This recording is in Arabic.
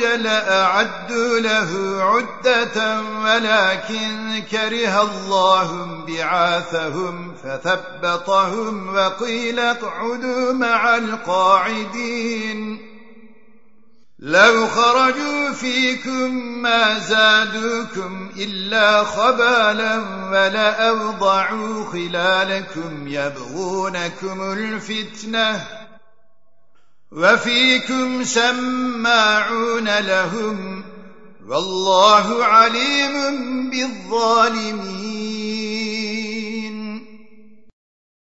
لأعدوا له عدة ولكن كره الله بعاثهم فثبطهم وقيل اقعدوا مع القاعدين. لو خرجوا فيكم ما زادوكم إلا خبالا ولأوضعوا خلالكم يبغونكم الفتنة. وفيكم سماعون لهم والله عليم بالظالمين.